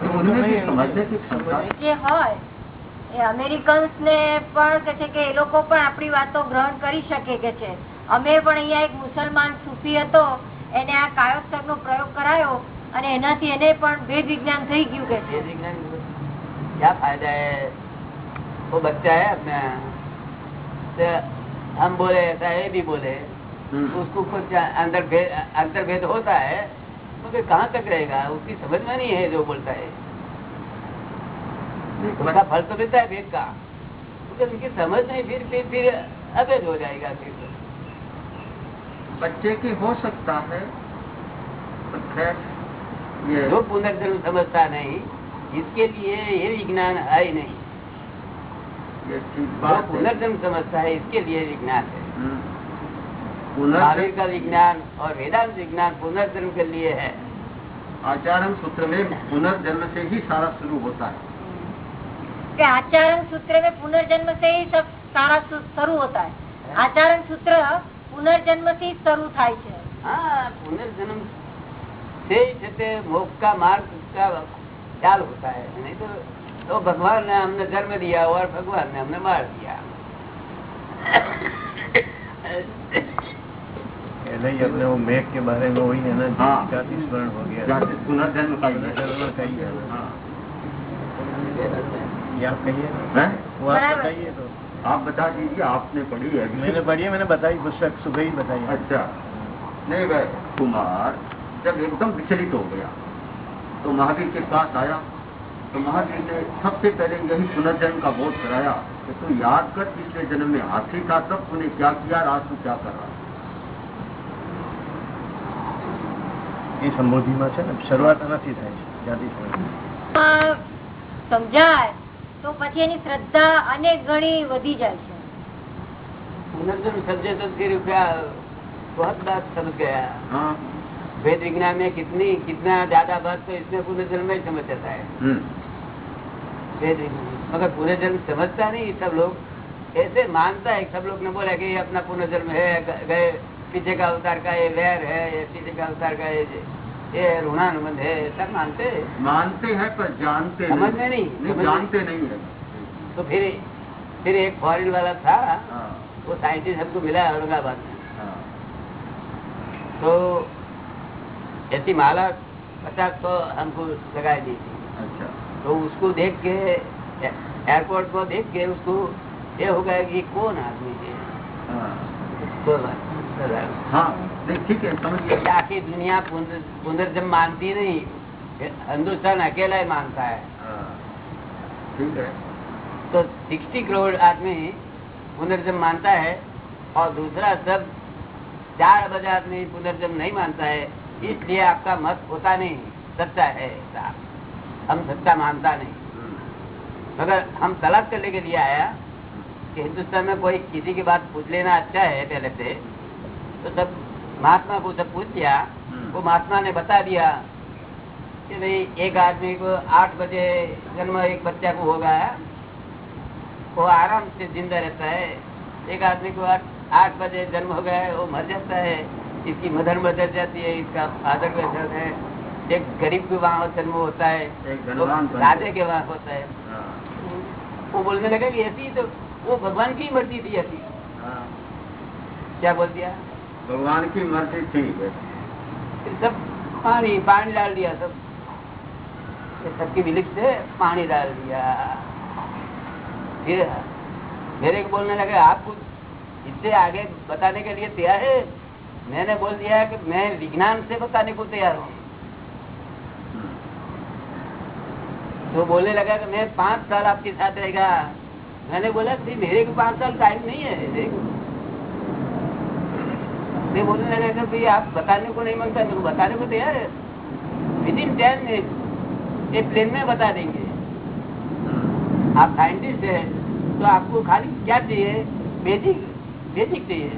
तो उनमें भी समझने की क्षमता જે હોય એ અમેરિકન્સ ને પણ કે છે કે એ લોકો પણ આપણી વાતો ગ્રહણ કરી શકે કે છે અમે પણ અહીંયા એક મુસલમાન સૂફી હતો એને આ કાયોત્સવ નો પ્રયોગ કરાયો અને એનાથી એને પણ ભેદ વિજ્ઞાન થઈ ગયું કે છે ये विज्ञान क्या फायदा है वो बच्चा है अपना तो हम बोले ऐसा ये भी बोले हम्म। उसको कुछ अंतर भेद अंतर भेद होता है मगर कहाँ तक रहेगा? उसकी समझ में नहीं है जो बोलता है। उसका फल तो मिलता है भेद का। मगर उनकी समझ नहीं फिर फिर फिर अभेद हो जाएगा फिर तो। बच्चे की हो सकता है ये जो पुनर्जन्म समझता नहीं इसके लिए ये विज्ञान है ही। नहीं पुनर्जन्म समझता है इसके लिए विज्ञान है। हम्म। महावीर पुनर्जन्म का विज्ञान और वेदांत विज्ञान पुनर्जन्म के लिए है आचार्य सूत्र में पुनर्जन्म से ही सारा शुरू होता है કે આચરણ સૂત્ર में पुनर्जन्म से ही सब सारा सु- શરૂ होता है આચરણ સૂત્ર પુનર્જન્મ થી જ શરૂ થાય છે हाँ पुनर्जन्म से ही छते मोक्ष का मार्ग का ख्याल होता है नहीं तो, तो भगवान ने हमने जन्म दिया और भगवान ने हमने मार दिया पहले ही अपने वो मेघ के बारे में वही है ना हाँ। जाति स्मरण हो गया। पुनर्जन्म का ही है। पुनर्जन्म का ही है। ना। हाँ। ये आप कहिए। वो आप बताइए तो। आप बता दीजिए आपने पढ़ी है मैंने पढ़ी है मैंने बताई पुस्तक सुबह ही बताई अच्छा। नहीं वह कुमार जब एकदम विचलित हो गया तो महावीर के पास आया तो महावीर ने सबसे पहले यही पुनर्जन्म का बोध कराया कि तू याद कर पिछले जन्म में हाथी था तब तूने क्या किया और आज तू क्या कर रहा એ સંબોધિમાં છે ને શરૂઆત એનાથી થાય છે જાતિ સ્મરણ માં સમજાય તો પછી એની શ્રદ્ધા અનેક ગણી વધી જાય છે पुनर्जन्म समझे तो फिर क्या बहुत बात समझ गया हाँ वेद विज्ञान में कितनी कितना ज्यादा बात तो इसमें पुनर्जन्म में ही समझ जाता है हम्म, वेद विज्ञान मगर पुनर्जन्म समझता नहीं सब लोग ऐसे मानता है सब लोग ने बोला कि ये अपना पुनर्जन्म है ग- गए पीछे का अवतार का ये वैर है ये पीछे का अवतार का ये ये ऋणानुबंध है सब मानते हैं मानते हैं पर जानते समझ में नहीं, नहीं समझ जानते नहीं है तो फिर फिर एक फॉरेन वाला था हाँ, वो साइंटिस्ट हमको मिला औरंगाबाद में हाँ, तो ऐसी माला पचास सौ हमको लगाई दी थी अच्छा तो उसको देख के ए- एयरपोर्ट को देख के उसको ये हो गया कि कौन आदमी है हाँ, नहीं ठीक है आखिर दुनिया पुनर- पुनर्जन्म मानती नहीं हिंदुस्तान अकेला ही मानता है। हाँ, ठीक है। तो सिक्सटी करोड़ आदमी पुनर्जन्म मानता है और दूसरा सब चार अरब आदमी पुनर्जन्म नहीं मानता है इसलिए आपका मत होता नहीं सच्चा है हम सच्चा मानता नहीं। मगर हम तलाश करने के लिए आया कि हिंदुस्तान में कोई किसी की बात पूछ लेना अच्छा है पहले से। तो सब महात्मा को जब पूछ हम्म। वो महात्मा ने बता दिया कि भाई एक आदमी को आठ बजे जन्म एक बच्चा को होगा वो आराम से ज़िंदा रहता है एक आदमी को आठ बजे जन्म हो गया है वो मर जाता है इसकी मदर मदर जाती है इसका फादर मदर है एक गरीब के वहाँ जन्म होता है राजे के वहाँ होता है वो बोलने लगा कि ऐसी तो वो भगवान की मर्ज़ी थी ऐसी। क्या बोल दिया भगवान की मर्ज़ी थी। सब पानी पानी डाल दिया सब। सबकी विलिप से पानी डाल दिया। फिर मेरे को बोलने लगे, आप कुछ इससे आगे बताने के लिए तैयार है? मैंने बोल दिया कि मैं विज्ञान से बताने को तैयार हूँ। तो बोलने लगा कि मैं पाँच साल आपके साथ रहेगा। मैंने बोला मेरे को पाँच साल टाइम नहीं है। मेरे बोलने लगा कि भाई आप बताने को नहीं माँगता तो बताने को तैयार है? विद इन टेन मिनट ये प्लेन में बता देंगे। आप साइंटिस्ट है तो आपको खाली क्या चाहिए? बेसिक बेसिक चाहिए।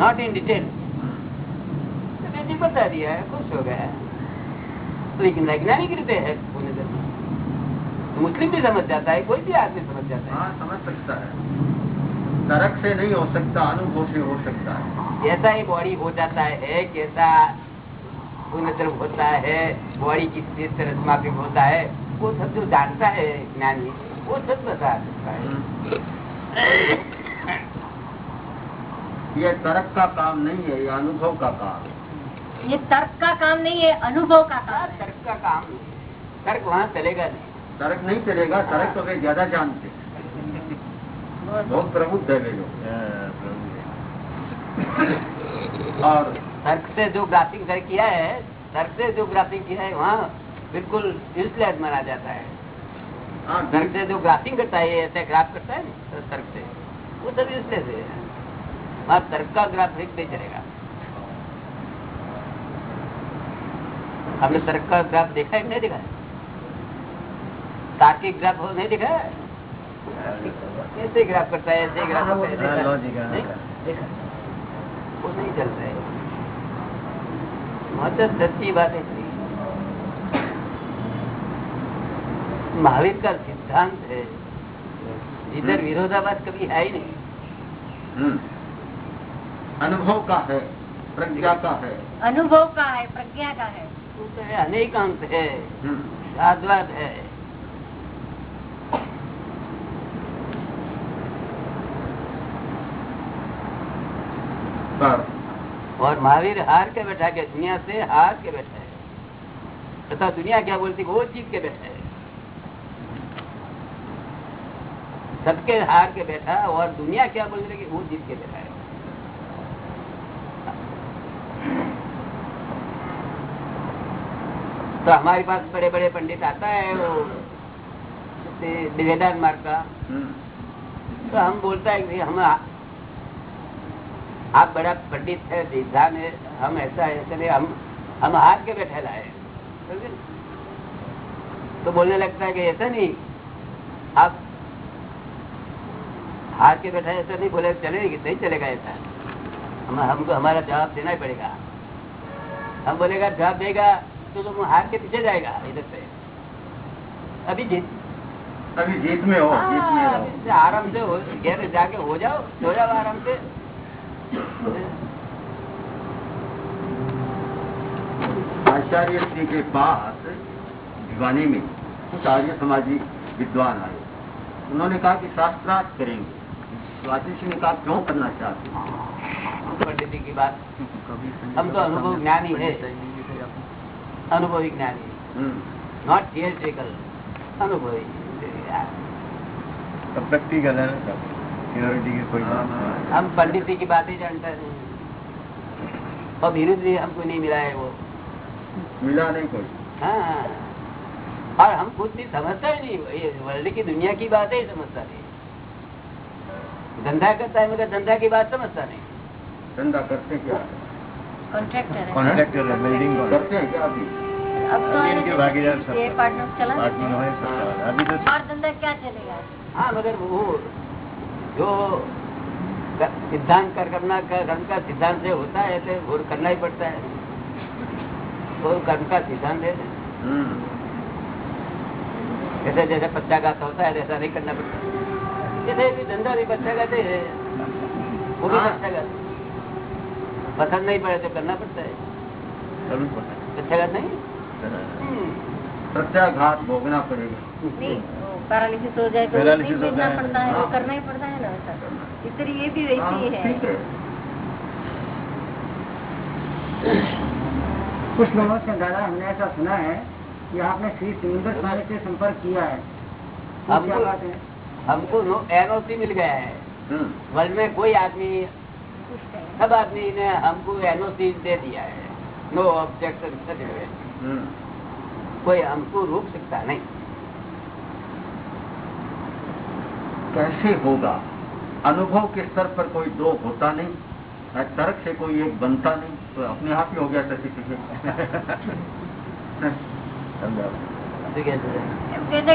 नॉट इन डिटेल बेसिक बता दिया है खुश हो गया। तो लेकिन वैज्ञानिक रीते है होने देना तो मुस्लिम भी समझ जाता है, कोई भी आदमी समझ जाता हाँ। समझ सकता है। तर्क से नहीं हो सकता, अनुभव से हो सकता है। है ऐसा ही बॉडी हो जाता है कैसा पूर्ण तरफ होता है बॉडी किस किस तरह माफिक होता है वो सब जो जानता है ज्ञानी वो सब बता सकता है ये तर्क का काम नहीं है ये अनुभव का काम है ये तर्क का काम नहीं है अनुभव का काम है तर्क का काम नहीं है। तर्क वहाँ चलेगा नहीं तर्क नहीं चलेगा तर्क तो वे ज्यादा जानते हैं बहुत प्रबुद्ध है वे लोग और तर्क से जो ग्राफिंग कर किया है तर्क से जो ग्राफिंग किया है वहाँ बिल्कुल यूजलेस माना जाता है। हाँ तर्क से जो ग्राफिंग करता है ऐसे ग्राफ करता है ना तर्क से। वो सब यूजलेस है। वहाँ तर्क का ग्राफिक नहीं चलेगा। आपने तर्क का ग्राफ देखा है नहीं देखा है? तार्किक ग्राफ हो नहीं देखा है? ऐसे ग्राफ करता है ऐसे ग्राफ करता है देखा है? नहीं? है? वो नहीं चलता है मतलब सच्ची बात है महावीर का सिद्धांत है इधर विरोधाभास कभी है ही नहीं हम्म। अनुभव का है प्रज्ञा का है अनुभव का है प्रज्ञा का है वो तो है अनेकांत है हम्म। है पर और महावीर हार के बैठा के दुनिया से हार के बैठा है। तथा दुनिया क्या बोलती वो जीत के बैठा है। सबके हार के बैठा और दुनिया क्या बोल रही वो जीत के बैठा है। तो हमारे पास बड़े बड़े पंडित आता है वो वेदांत मार्ग का हम्म। तो हम बोलता है कि हम आप बड़ा पंडित है विद्वान है हम ऐसा है ऐसा हम हम हाथ के बैठे लाए तो बोलने लगता है कि ऐसा नहीं आप हाथ के बैठा ऐसा नहीं बोले चलेगी नहीं चलेगा ऐसा। हम हमको हमारा जवाब देना ही पड़ेगा। हम बोलेगा जवाब देगा तो तुम हार के पीछे जाएगा इधर से। अभी जीत। अभी जीत में हो जीत में हाँ, हो आराम से हो घर जाके हो जाओ सो जाओ आराम से। आचार्य श्री के पास दीवानी में कुछ आर्य समाजी विद्वान आए उन्होंने कहा कि शास्त्रार्थ करेंगे तो आचार्य श्री ने कहा क्यों करना चाहते हैं पंडित जी की बात हम तो अनुभव ज्ञानी है अनुभवी ज्ञानी हम्म। नॉट थिएट्रिकल अनुभवी प्रैक्टिकल है की कोई बात नहीं। हम पंडित जी की बातें जानते हैं। और धीरे धीरे हमको नहीं मिला है वो। मिला नहीं कोई। हाँ और हम खुद भी समझता ही नहीं ये वर्ल्ड की दुनिया की बात ही समझता नहीं। धंधा करता है मगर धंधा की बात समझता नहीं। धंधा करते क्या? कॉन्ट्रैक्टर है। कॉन्ट्रैक्टर है बिल्डिंग करते हैं क्या अभी? अब तो इनके भागीदार सब। ये पार्टनर चला। पार्टनर है सब चला है। अभी तो और धंधा क्या चलेगा? हाँ मगर वो जो क- सिद्धांत कर करना कर्म का सिद्धांत से होता है तो वो करना ही पड़ता है वो कर्म का सिद्धांत है हम्म, जैसे जैसे पक्षाघात होता है वैसा नहीं करना पड़ता जैसे भी धंधा भी पक्षाघात ही है वो भी हाँ। पक्षाघात पसंद नहीं पड़े तो करना पड़ता है करना पड़ता है। पक्षाघात नहीं करना है। हम्म। प्रत्याघात भोगना पड़ेगा नहीं पैरालिसिस हो जाए तो देखना पड़ता है वो हाँ। करना ही पड़ता है ना वैसा इस तरह ये भी वैसी हाँ, ही। है। कुछ लोगों से दादा हमने ऐसा सुना है कि आपने श्री सिमंदर स्वामी से संपर्क किया है। वो हमको- क्या बात है? हमको एनओसी मिल गया है। हम्म, वर्ल्ड में कोई आदमी सब आदमी ने हमको एनओसी दे दिया है। नो ऑब्जेक्शन सर्टिफिकेट हम्म, कोई हमको रोक सकता नहीं। कैसे होगा? अनुभव के स्तर पर कोई दो होता नहीं तर्क से कोई एक बनता नहीं। तो अपने आप ही हो गया सर्टिफिकेट जैसे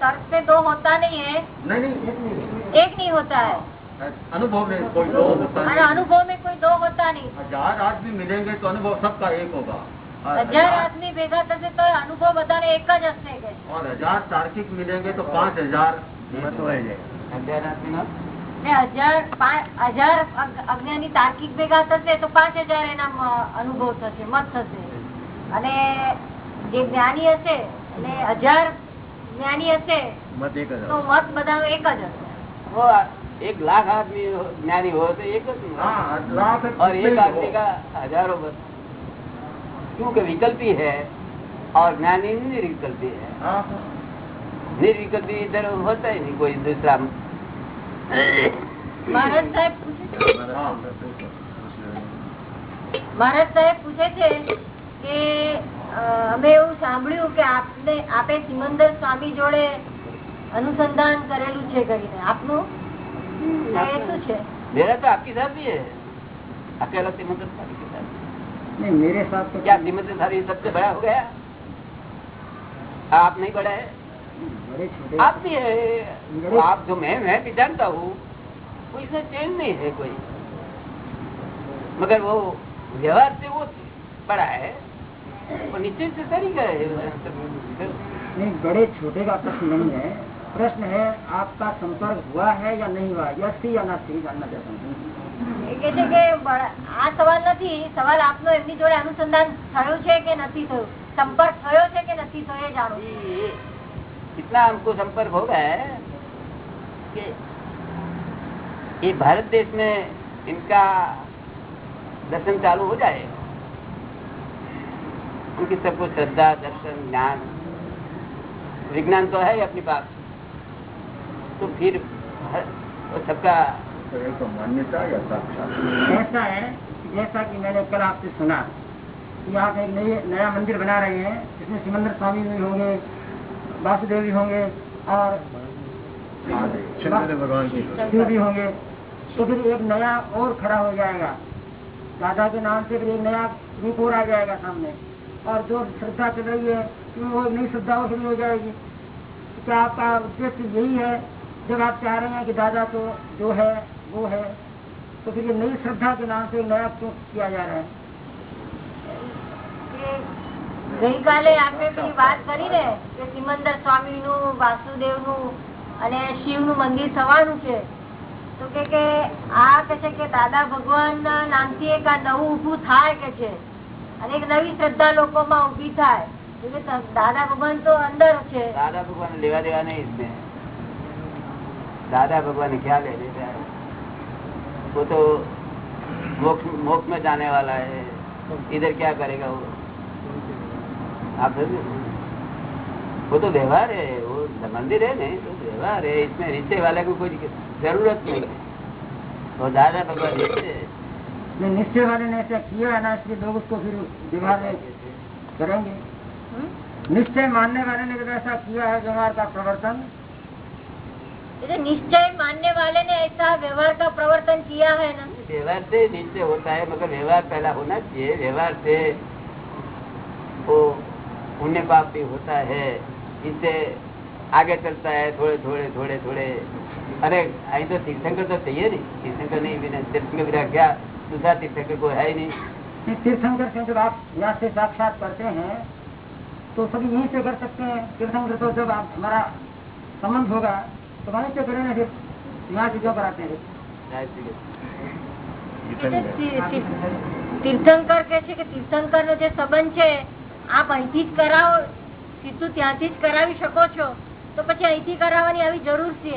तर्क से दो होता नहीं है। नहीं नहीं एक नहीं होता। है। हाँ, अनुभव में कोई दो होता नहीं। अनुभव में कोई दो होता नहीं। हज़ार आदमी मिलेंगे तो अनुभव सबका एक होगा। हाँ, हज़ार आदमी भेगा तो करते तो अनुभव बताने एक का जस्ते और हज़ार तार्किक मिलेंगे तो पाँच हज़ार जाएगा અગિયાર આદમીનો ને હજાર પા- હજાર અજ્ઞ- અજ્ઞાની તાર્કિક ભેગા થશે તો પાંચ હજાર એના મ- અનુભવ થશે મત થશે અને જે જ્ઞાની હશે અને હજાર જ્ઞાની હશે मत एक તો મત બધાનો એક જ હશે वो एक लाख आदमी हो- ज्ञानी हो तो एक ही होगा। हाँ लाख और एक आदमी का हजारों बस क्योंकि विकल्पी है और ज्ञानी निर्विकल्पी है हाँ, निर्विकल्पी इधर होता ही नहीं कोई दूसरा મહારાજ સાહેબ પૂછે છે हाँ। મહારાજ સાહેબ પૂછે છે કે અ, અમે એવું સાંભળ્યું કે આપને આપે સિમંદર સ્વામી જોડે અનુસંધાન કરેલું છે કરીને આપનું એ શું છે मेरा तो आपके साथ भी है अकेला सिमंदर साहब के साथ नहीं मेरे साथ तो क्या सिमंदर साहब ये सबसे बड़ा हो गया आप नहीं बड़ा है बड़े छोटे आप भी है वो आप जो मैं मैं भी जानता हूँ वो इसमें चेंज नहीं है कोई मगर वो व्यवहार से वो बड़ा है वो निश्चित से तरीका है नहीं बड़े छोटे का प्रश्न नहीं है प्रश्न है आपका संपर्क हुआ है या नहीं हुआ यह सी या ना सी जानना चाहता हूँ એ કે છે કે બળ- આ સવાલ નથી સવાલ આપનો એમની જોડે અનુસંધાન થયું છે કે નથી થયું સંપર્ક થયો છે કે નથી થયો એ જાણવું છે. ये इतना हमको संपर्क हो गया है कि ये भारत देश में इनका दर्शन चालू हो जाए। क्योंकि सबको श्रद्धा दर्शन ज्ञान विज्ञान तो है ही अपने पास तो फिर हर- वो सबका तो तो मान्यता या साक्षात? ऐसा है जैसा कि मैंने कल आपसे सुना। कि आप एक नई नया मंदिर बना रहे हैं जिसमें सिमंदर स्वामी भी होंगे वासुदेव भी होंगे और शंकर भगवान की। शिव भी होंगे तो फिर एक नया और खड़ा हो जाएगा। दादा के नाम से फिर एक नया रूप और आ जाएगा सामने। और जो श्रद्धा चल रही है तो वो नई श्रद्धा और शुरू हो जाएगी। तो क्या आपका उद्देश्य यही है जब आप चाह रहे हैं कि दादा तो जो है वो है तो फिर ये नई श्रद्धा के नाम से नया क्यों किया जा रहा है। ગઈકાલે આપણે પેલી વાત કરી ને કે સિમંદર સ્વામીનું વાસુદેવનું અને શિવનું મંદિર થવાનું છે તો કે કે આ કે છે કે દાદા ભગવાન નામથી એક આ નવું ઊભું થાય કે છે અને એક નવી શ્રદ્ધા લોકોમાં ઊભી થાય તો કે ત- દાદા ભગવાન તો અંદર છે दादा भगवान ने लेवा देवा नहीं इसमें दादा भगवान ने क्या ले लेता है वो तो मोक्ष मोक्ष में जाने वाला है इधर क्या करेगा वो आप वो तो व्यवहार है वो तो मंदिर है नहीं तो व्यवहार है इसमें रिश्ते वाले को कोई ज़रूरत नहीं है। और दादा भगवान निश्चय वाले ने ऐसा किया है ना इसलिए लोग उसको फिर व्यवहार करेंगे। हम्म? निश्चय मानने वाले ने तो ऐसा किया है व्यवहार का प्रवर्तन। निश्चय मानने वाले ने ऐसा व्यवहार का प्रवर्तन किया है ना? व्यवहार से निश्चय होता है मगर व्यवहार पहला होना चाहिए। व्यवहार से वो पुण्य पाप भी होता है इससे आगे चलता है थोड़े थोड़े थोड़े थोड़े अरे अभी तो तीर्थंकर तो चाहिए नहीं तीर्थंकर नहीं बिना तीर्थंकर बिना क्या दूसरा तीर्थंकर को है ही नहीं तीर्थंकर से जब आप यहाँ से साक्षात करते हैं तो सभी यहीं से कर सकते हैं तीर्थंकर तो जब आप हमारा संबंध होगा तो वहीं से करेंगे फिर यहाँ से क्यों कराते हैं तीर्थंकर के तीर्थंकर नो जो संबंध है આપ અહીંથી જ કરાવો સીધું ત્યાંથી જ કરાવી શકો છો તો પછી અહીંથી કરાવવાની આવી જરૂર છે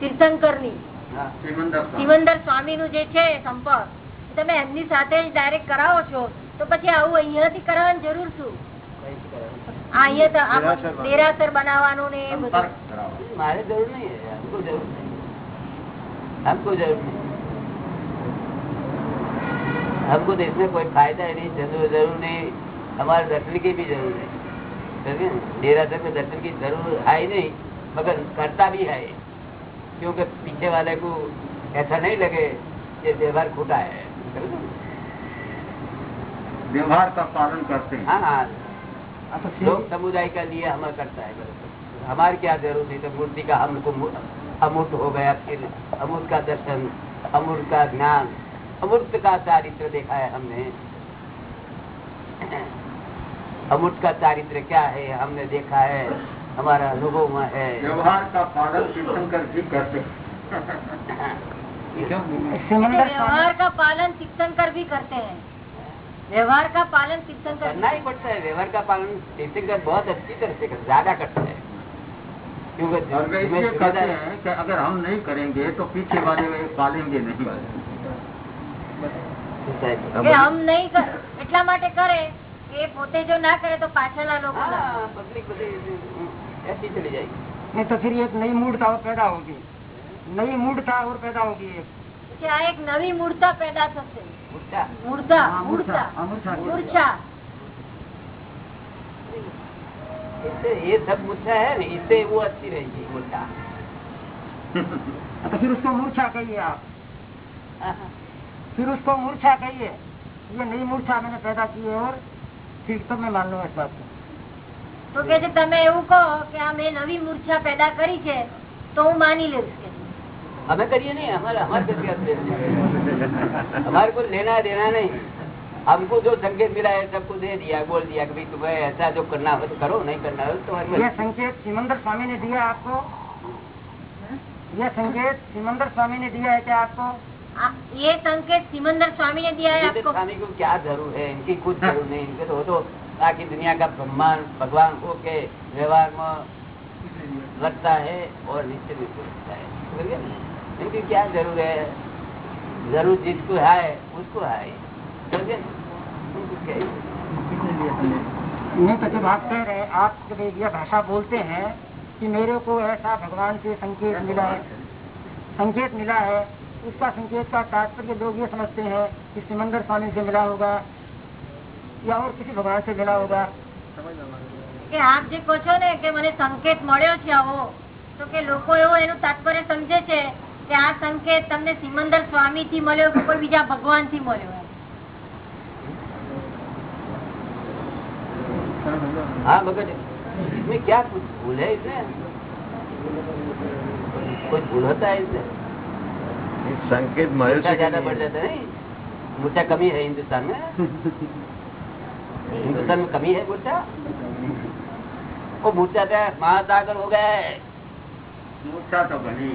તીર્થંકર ની हाँ સિમંદર સ્વામી. સિમંદર સ્વામી નું જે છે સંપર્ક તમે એમની સાથે જ ડાયરેક્ટ કરાવો છો તો પછી આવું અહીંયાથી કરાવવાની જરૂર શું આ અહીંયા તો આપ દેરાસર બનાવવાનું ને એ બધું સંપર્ક કરાવો. हमारे जरूर नहीं है हमको जरूर नहीं हमको जरूर नहीं हमको तो इसमें कोई फायदा ही नहीं जरूर जरूर नहीं हमारे दर्शन की भी ज़रूर समझे? देरासर में दर्शन की ज़रूर है ही नहीं मगर करता भी है। क्योंकि पीछे वाले को ऐसा नहीं लगे कि व्यवहार खोटा है? व्यवहार का पालन करते हैं। हाँ। हाँ हाँ, लोग समुदाय का लिए हमें करता है। हमारी क्या ज़रूरत है? तो मूर्ति का हमको अमूर्त हो गया फिर अमूर्त का दर्शन अमूर्त का ज्ञान अमूर्त का चारित्र देखा है हमने। अमूर्त का चारित्र क्या है हमने देखा है हमारा अनुभव में है व्यवहार का पालन तीर्थंकर भी करते हैं सिमंदर व्यवहार का पालन तीर्थंकर भी करते हैं व्यवहार का पालन तीर्थंकर करना ही पड़ता है व्यवहार का पालन तीर्थंकर बहुत अच्छी तरह से करता ज्यादा करता है क्योंकि और वे जिम्मे- इसलिए कहते जिम्मेदार- हैं कि अगर हम नहीं करेंगे तो पीछे वाले वे पालेंगे नहीं કે હમ નહીં કર એટલા માટે કરે કે પોતે જો ના કરે તો પાછળના લોકો કરે. हाँ पब्लिक बड़ी ऐसी चली जाएगी नहीं तो फिर एक नई मूर्ता और पैदा होगी नई मूर्ता और पैदा होगी एक પછી આ એક નવી મૂર્તા પેદા થશે उठा મૂર્તા हाँ, મૂર્તા हाँ, मूर्छा મૂર્છા इससे ये सब मुद्दा है ना इससे वो अच्छी रहेगी मुद्दा तो फिर उसको मूर्छा कहिए आप फिर उसको मूर्छा कहिए ये नई मूर्छा मैंने पैदा की है और ठीक तब मैं मान लूंगा इस बात को તો કે છે તમે એવું કહો કે આ મેં નવી મૂર્છા પેદા કરી છે તો હું માની લઈશ કે છે. हमें करिए नहीं हमारे हमारे किसी का लेना देना। हमारे को लेना देना नहीं हमको जो संकेत मिला है सबको दे दिया बोल दिया कि भाई तुम्हें ऐसा जो करना हो तो करो नहीं करना हो तो तुम्हारी ये मर्जी। संकेत सिमंदर स्वामी ने दिया आपको ये संकेत सिमंदर स्वामी ने दिया है क्या आपको આ- ये संकेत सिमंदर स्वामी ने दिया है आपको? स्वामी को क्या ज़रूर है? इनकी कुछ ज़रूर नहीं इनके तो वो तो बाकी दुनिया का ब्रह्मांड भगवान हो के व्यवहार में लगता है और निश्चित रूप से लगता है। इनकी क्या ज़रूर है? ज़रूर जिसको है उसको है? नहीं तो जब आप कह रहे हैं आप जब ये भाषा बोलते हैं कि मेरे को ऐसा भगवान से संकेत मिला है। संकेत मिला है उसका संकेत का तात्पर्य लोग ये समझते हैं कि सिमंदर स्वामी से मिला होगा या और किसी भगवान से मिला होगा કે આપ જે કહો છો ને કે મને સંકેત મળ્યો છે આવો તો કે લોકો એવું એનું તાત્પર્ય સમજે છે કે આ સંકેત તમને સિમંદર સ્વામી થી મળ્યો કે કોઈ બીજા ભગવાન થી મળ્યો એમ. हाँ मगर इसमें क्या कुछ भूल है संकेत मरे ज़्यादा बढ़ जाता है मूर्छा कमी है हिंदुस्तान में। हिंदुस्तान में कमी है मूर्छा वो मूर्छा क्या महासागर हो गए। मूर्छा तो बनी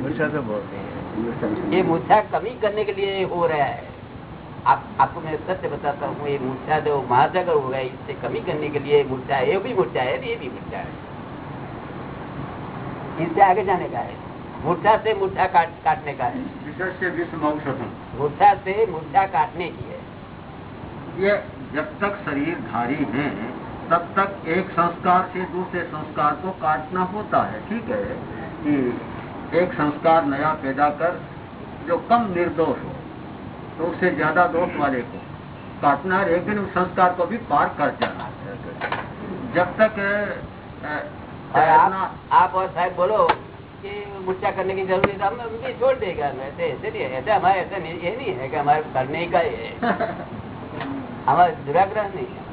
मूर्छा तो बहुत ये मूर्छा कमी करने के लिए हो रहा है। आप आपको मैं सत्य बताता हूँ ये मूर्छा जो तो महासागर हो गए इससे कमी करने के लिए मूर्छा है ये भी मूर्छा है ये भी मूर्छा है। इससे आगे जाने का है। मूर्छा से मूर्छा काट काटने का है। विशेष से औषधम मूर्छा से मूर्छा काटने की है। ये जब तक शरीर धारी है तब तक एक संस्कार से दूसरे संस्कार को काटना होता है ठीक है? कि एक संस्कार नया पैदा कर जो कम निर्दोष हो तो उससे ज़्यादा दोष वाले को काटना है, लेकिन उस संस्कार को भी पार कर जाना है। जब तक और आप आप और साहब बोलो गुस्सा करने की ज़रूरत है हम उनकी छोड़ देगा ऐसे हमारे ऐसा नहीं ये नहीं है कि हमारे करने का ही है। हमारा दुराग्रह नहीं है।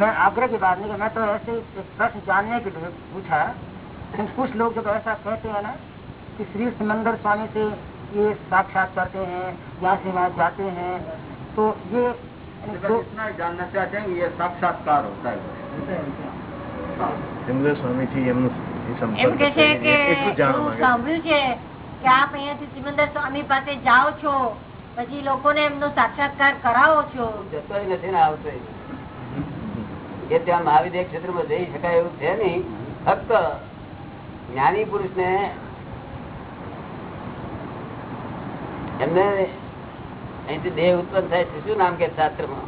मैं आग्रह की बात नहीं करना तो ऐसे प्रश्न जानने के लिए पूछा कुछ लोग जब ऐसा कहते हैं ना कि श्री सिमंदर स्वामी से ये साक्षात करते हैं यहाँ से वहाँ जाते हैं तो ये तो इतना जानना चाहते हैं ये साक्षात्कार होता है। हाँ। सिमंदर स्वामी जी हम એ સંપર્ક કે છે છે. કે એટલું જાણવા હું માંગે છે. સાંભળ્યું છે કે આપ અહીંયાથી સિમંદર સ્વામી પાસે જાઓ છો પછી લોકોને એમનો સાક્ષાત્કાર કરાવો છો. જતો નથી ને આવતો એ. ત્યાં મહાવિદ્ય ક્ષેત્રમાં જઈ શકાય એવું છે નહીં ફક્ત જ્ઞાની પુરુષ ને એમને અહીંથી દેહ ઉત્પન્ન થાય છે. શું નામ કે શાસ્ત્રમાં?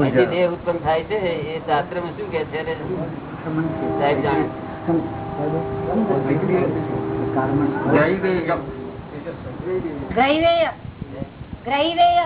અહીંથી દેહ ઉત્પન્ન થાય છે એ શાસ્ત્રમાં શું કે છે ગ્રહીવેય ગ્રહીવેય